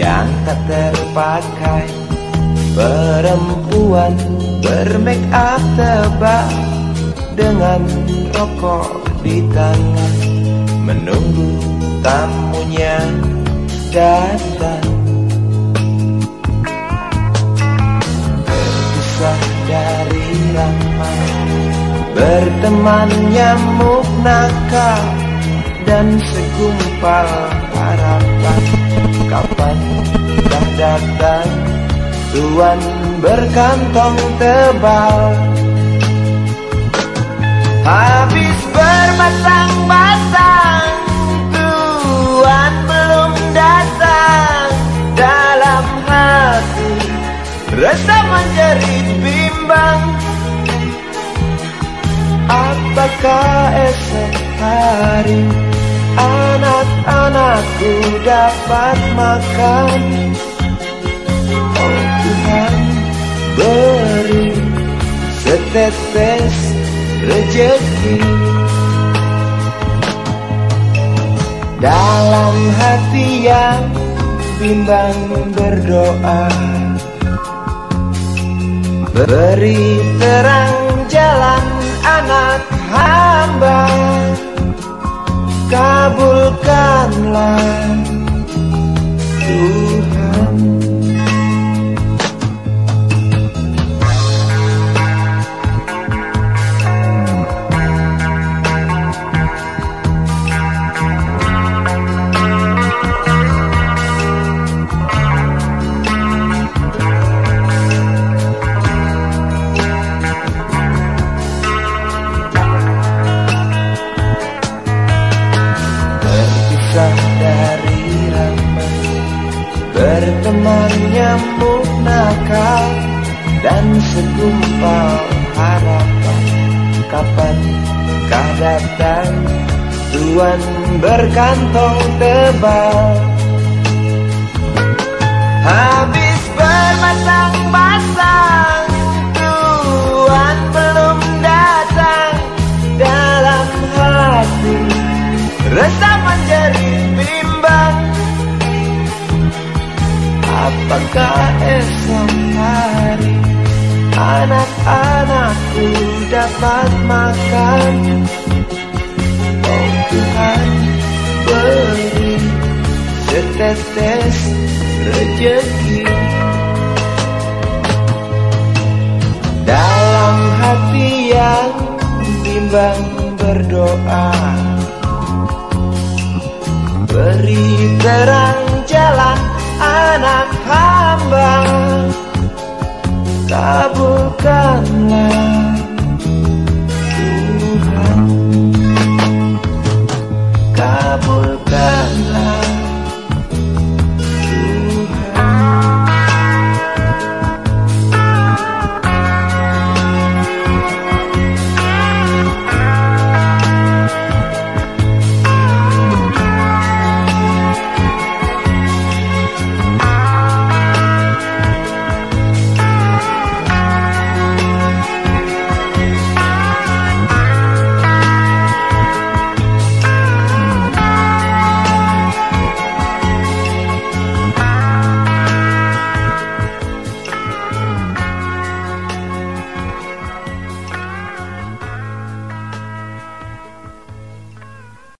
yang tak terpakai Perempuan bermake up tebal Dengan rokok di tangan. Menunggu tamunya datang. Terpisah dari ramai Berteman nyamuk nakal Dan segumpal harapan. Kapan dah datang? Tuan berkantong tebal. Habis bermasang-masang Tuan belum datang. Dalam hati Rasa menjerit bimbang. Apakah esok hari Anak-anakku dapat makan. Oh Tuhan beri setetes rejeki. Dalam hati yang bimbang berdoa Beri terang jalan anak hamba Kabulkanlah. Tuhan Berteman nyamuk nakal Dan segumpal harapan. Kapan kah datang Tuan berkantong tebal Apakah esok hari Anak-anakku dapat makan? Oh Tuhan beri setetes rejeki. Dalam hati yang bimbang berdoa Beri terang